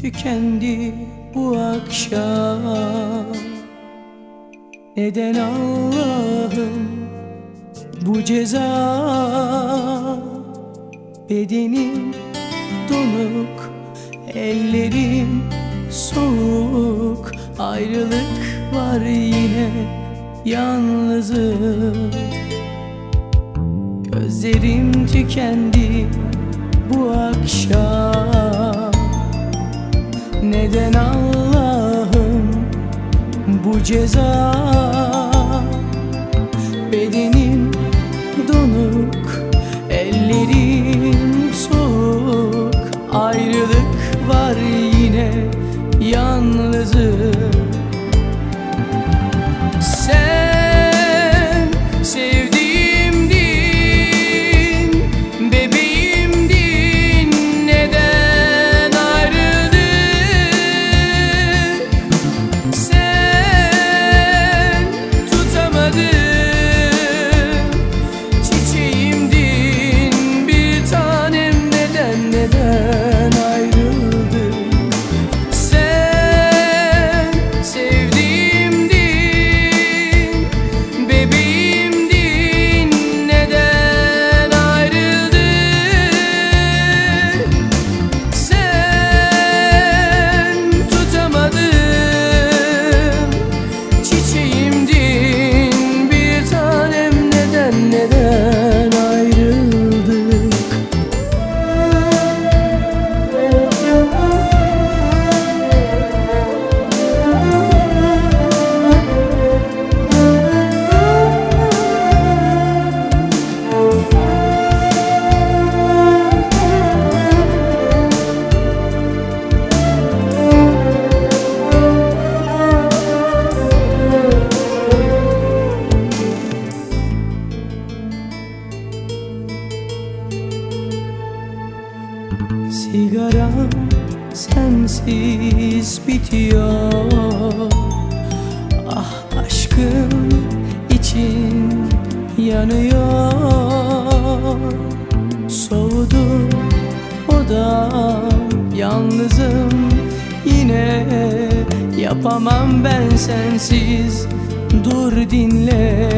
tükendi bu akşam. Neden Allah'ım bu ceza? Bedenim donuk, ellerim soğuk. Ayrılık var yine yalnızım. Gözlerim tükendi bu akşam ceza sensiz bitiyor. Ah aşkım için yanıyor. Soğudu odam yalnızım. Yine Yapamam ben sensiz. Dur dinle